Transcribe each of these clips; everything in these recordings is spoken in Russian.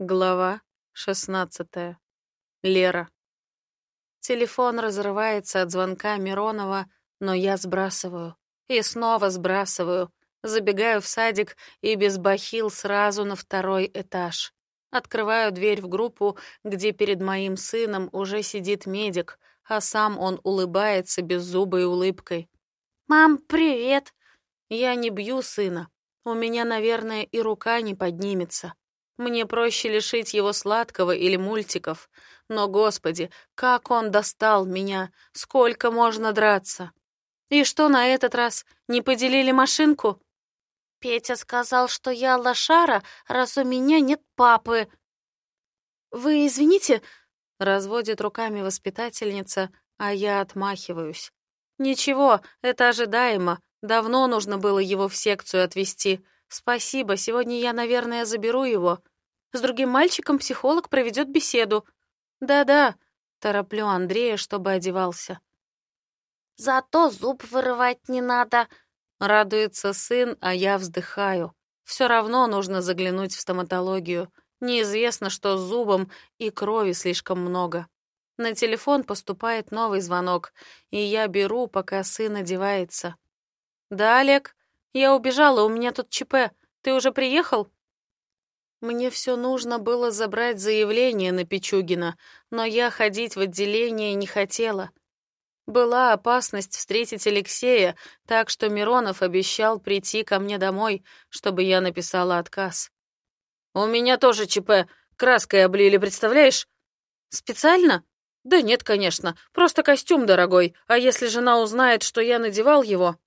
Глава 16. Лера. Телефон разрывается от звонка Миронова, но я сбрасываю. И снова сбрасываю. Забегаю в садик и без бахил сразу на второй этаж. Открываю дверь в группу, где перед моим сыном уже сидит медик, а сам он улыбается беззубой улыбкой. «Мам, привет!» Я не бью сына. У меня, наверное, и рука не поднимется. Мне проще лишить его сладкого или мультиков. Но, господи, как он достал меня! Сколько можно драться? И что на этот раз? Не поделили машинку? Петя сказал, что я лошара, раз у меня нет папы. Вы извините, разводит руками воспитательница, а я отмахиваюсь. Ничего, это ожидаемо. Давно нужно было его в секцию отвезти. «Спасибо, сегодня я, наверное, заберу его. С другим мальчиком психолог проведет беседу». «Да-да», — тороплю Андрея, чтобы одевался. «Зато зуб вырывать не надо», — радуется сын, а я вздыхаю. Все равно нужно заглянуть в стоматологию. Неизвестно, что с зубом, и крови слишком много. На телефон поступает новый звонок, и я беру, пока сын одевается. «Да, Олег?» Я убежала, у меня тут ЧП. Ты уже приехал? Мне все нужно было забрать заявление на Пичугина, но я ходить в отделение не хотела. Была опасность встретить Алексея, так что Миронов обещал прийти ко мне домой, чтобы я написала отказ. «У меня тоже ЧП. Краской облили, представляешь?» «Специально?» «Да нет, конечно. Просто костюм дорогой. А если жена узнает, что я надевал его?»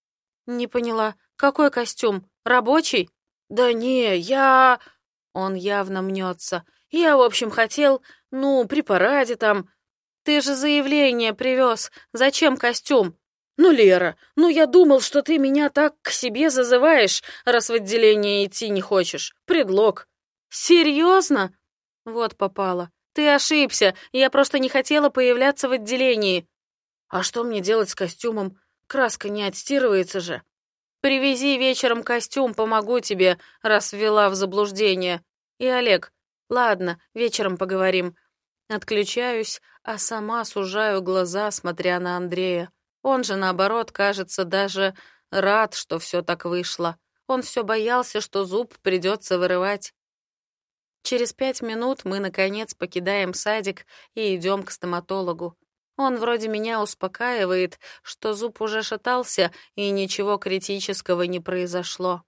«Не поняла. Какой костюм? Рабочий? Да не, я... Он явно мнется. Я, в общем, хотел, ну, при параде там. Ты же заявление привез. Зачем костюм? Ну, Лера, ну я думал, что ты меня так к себе зазываешь, раз в отделение идти не хочешь. Предлог. Серьезно? Вот попало. Ты ошибся. Я просто не хотела появляться в отделении. А что мне делать с костюмом? Краска не отстирывается же. Привези вечером костюм, помогу тебе, раз ввела в заблуждение. И Олег, ладно, вечером поговорим. Отключаюсь, а сама сужаю глаза, смотря на Андрея. Он же, наоборот, кажется, даже рад, что все так вышло. Он все боялся, что зуб придется вырывать. Через пять минут мы, наконец, покидаем садик и идем к стоматологу. Он вроде меня успокаивает, что зуб уже шатался, и ничего критического не произошло.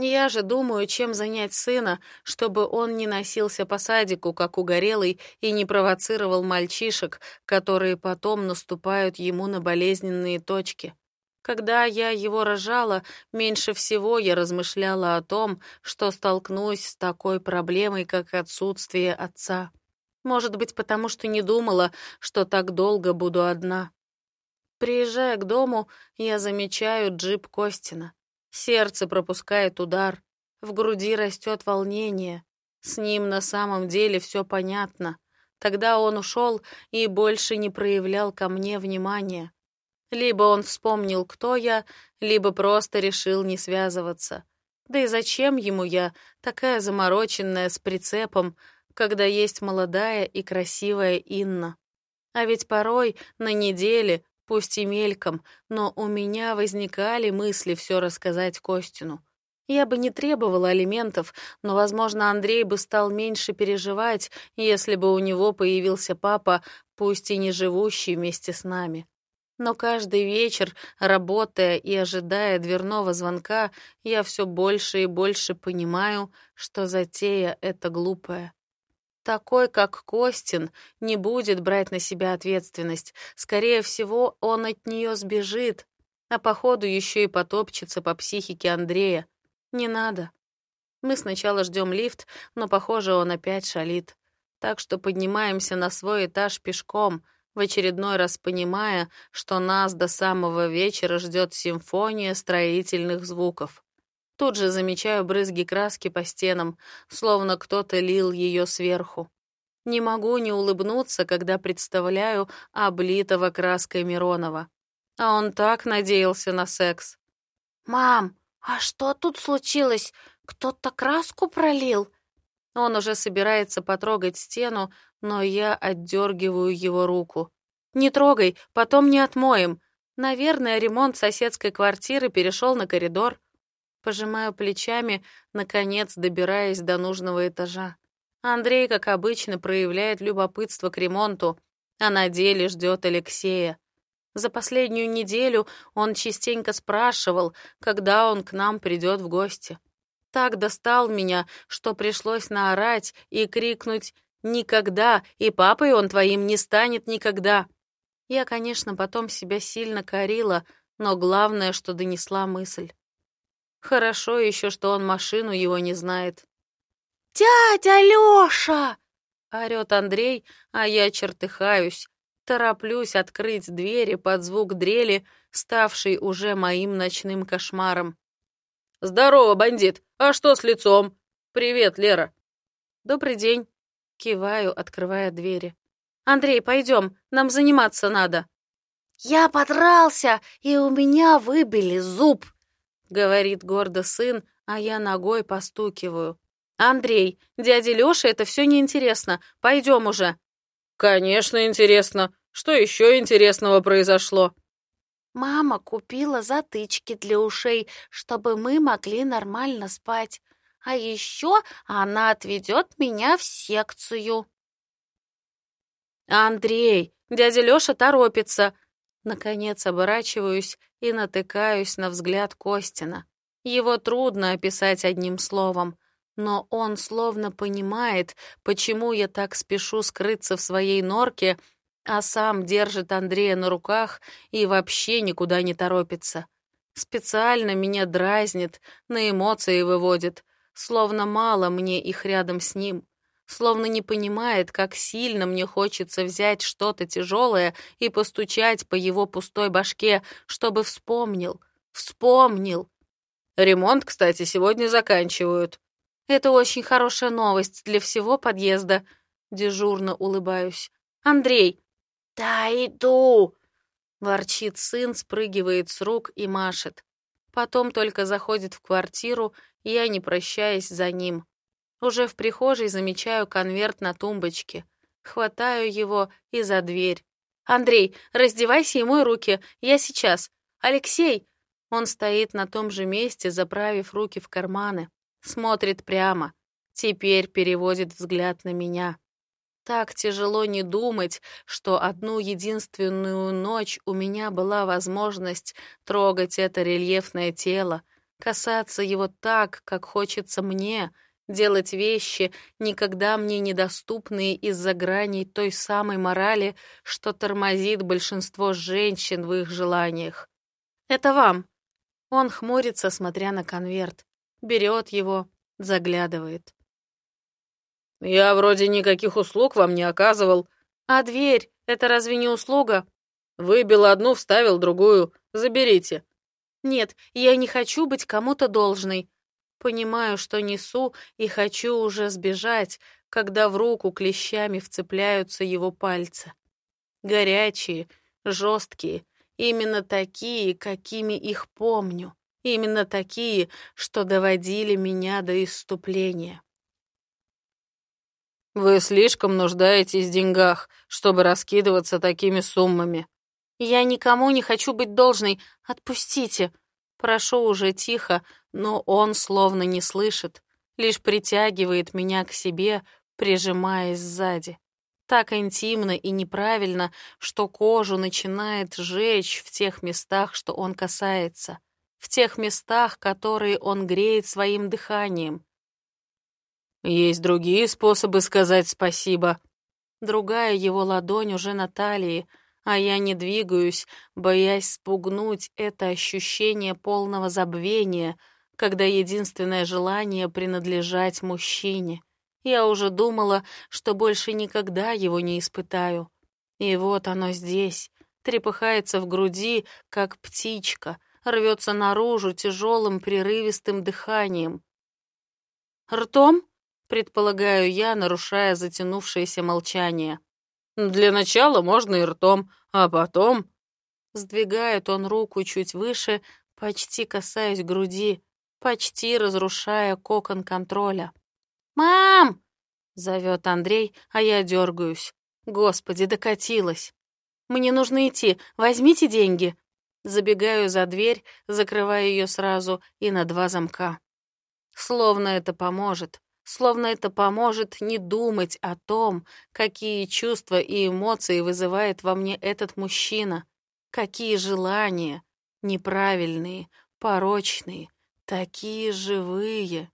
Я же думаю, чем занять сына, чтобы он не носился по садику, как угорелый, и не провоцировал мальчишек, которые потом наступают ему на болезненные точки. Когда я его рожала, меньше всего я размышляла о том, что столкнусь с такой проблемой, как отсутствие отца. Может быть, потому что не думала, что так долго буду одна. Приезжая к дому, я замечаю джип Костина. Сердце пропускает удар, в груди растет волнение. С ним на самом деле все понятно. Тогда он ушел и больше не проявлял ко мне внимания. Либо он вспомнил, кто я, либо просто решил не связываться. Да и зачем ему я, такая замороченная, с прицепом, когда есть молодая и красивая Инна. А ведь порой на неделе, пусть и мельком, но у меня возникали мысли все рассказать Костину. Я бы не требовала алиментов, но, возможно, Андрей бы стал меньше переживать, если бы у него появился папа, пусть и не живущий вместе с нами. Но каждый вечер, работая и ожидая дверного звонка, я все больше и больше понимаю, что затея эта глупая. Такой, как Костин, не будет брать на себя ответственность. Скорее всего, он от нее сбежит, а походу еще и потопчется по психике Андрея. Не надо. Мы сначала ждем лифт, но, похоже, он опять шалит. Так что поднимаемся на свой этаж пешком, в очередной раз понимая, что нас до самого вечера ждет симфония строительных звуков. Тут же замечаю брызги краски по стенам, словно кто-то лил ее сверху. Не могу не улыбнуться, когда представляю облитого краской Миронова. А он так надеялся на секс. «Мам, а что тут случилось? Кто-то краску пролил?» Он уже собирается потрогать стену, но я отдергиваю его руку. «Не трогай, потом не отмоем. Наверное, ремонт соседской квартиры перешел на коридор». Пожимаю плечами, наконец добираясь до нужного этажа. Андрей, как обычно, проявляет любопытство к ремонту, а на деле ждет Алексея. За последнюю неделю он частенько спрашивал, когда он к нам придет в гости. Так достал меня, что пришлось наорать и крикнуть «Никогда! И папой он твоим не станет никогда!» Я, конечно, потом себя сильно корила, но главное, что донесла мысль. Хорошо еще, что он машину его не знает. «Дядя Лёша!» — орёт Андрей, а я чертыхаюсь. Тороплюсь открыть двери под звук дрели, ставший уже моим ночным кошмаром. «Здорово, бандит! А что с лицом? Привет, Лера!» «Добрый день!» — киваю, открывая двери. «Андрей, пойдем, нам заниматься надо!» «Я подрался, и у меня выбили зуб!» — говорит гордо сын, а я ногой постукиваю. «Андрей, дяде Лёше это все неинтересно. Пойдем уже». «Конечно, интересно. Что еще интересного произошло?» «Мама купила затычки для ушей, чтобы мы могли нормально спать. А еще она отведет меня в секцию». «Андрей, дядя Лёша торопится». Наконец оборачиваюсь и натыкаюсь на взгляд Костина. Его трудно описать одним словом, но он словно понимает, почему я так спешу скрыться в своей норке а сам держит Андрея на руках и вообще никуда не торопится. Специально меня дразнит, на эмоции выводит, словно мало мне их рядом с ним, словно не понимает, как сильно мне хочется взять что-то тяжелое и постучать по его пустой башке, чтобы вспомнил, вспомнил. Ремонт, кстати, сегодня заканчивают. Это очень хорошая новость для всего подъезда. Дежурно улыбаюсь. Андрей, «Да иду!» — ворчит сын, спрыгивает с рук и машет. Потом только заходит в квартиру, я, не прощаясь, за ним. Уже в прихожей замечаю конверт на тумбочке. Хватаю его и за дверь. «Андрей, раздевайся и мой руки. Я сейчас. Алексей!» Он стоит на том же месте, заправив руки в карманы. Смотрит прямо. Теперь переводит взгляд на меня. Так тяжело не думать, что одну единственную ночь у меня была возможность трогать это рельефное тело, касаться его так, как хочется мне, делать вещи, никогда мне недоступные из-за граней той самой морали, что тормозит большинство женщин в их желаниях. «Это вам». Он хмурится, смотря на конверт, берет его, заглядывает. «Я вроде никаких услуг вам не оказывал». «А дверь — это разве не услуга?» «Выбил одну, вставил другую. Заберите». «Нет, я не хочу быть кому-то должной. Понимаю, что несу, и хочу уже сбежать, когда в руку клещами вцепляются его пальцы. Горячие, жесткие, именно такие, какими их помню, именно такие, что доводили меня до исступления. Вы слишком нуждаетесь в деньгах, чтобы раскидываться такими суммами. Я никому не хочу быть должной. Отпустите. Прошу уже тихо, но он словно не слышит, лишь притягивает меня к себе, прижимаясь сзади. Так интимно и неправильно, что кожу начинает жечь в тех местах, что он касается, в тех местах, которые он греет своим дыханием. Есть другие способы сказать спасибо. Другая его ладонь уже на талии, а я не двигаюсь, боясь спугнуть это ощущение полного забвения, когда единственное желание принадлежать мужчине. Я уже думала, что больше никогда его не испытаю. И вот оно здесь, трепыхается в груди, как птичка, рвется наружу тяжелым прерывистым дыханием. «Ртом?» предполагаю я, нарушая затянувшееся молчание. «Для начала можно и ртом, а потом...» Сдвигает он руку чуть выше, почти касаясь груди, почти разрушая кокон контроля. «Мам!» Зовет Андрей, а я дергаюсь. Господи, докатилась. Мне нужно идти, возьмите деньги. Забегаю за дверь, закрываю ее сразу и на два замка. Словно это поможет. Словно это поможет не думать о том, какие чувства и эмоции вызывает во мне этот мужчина, какие желания, неправильные, порочные, такие живые.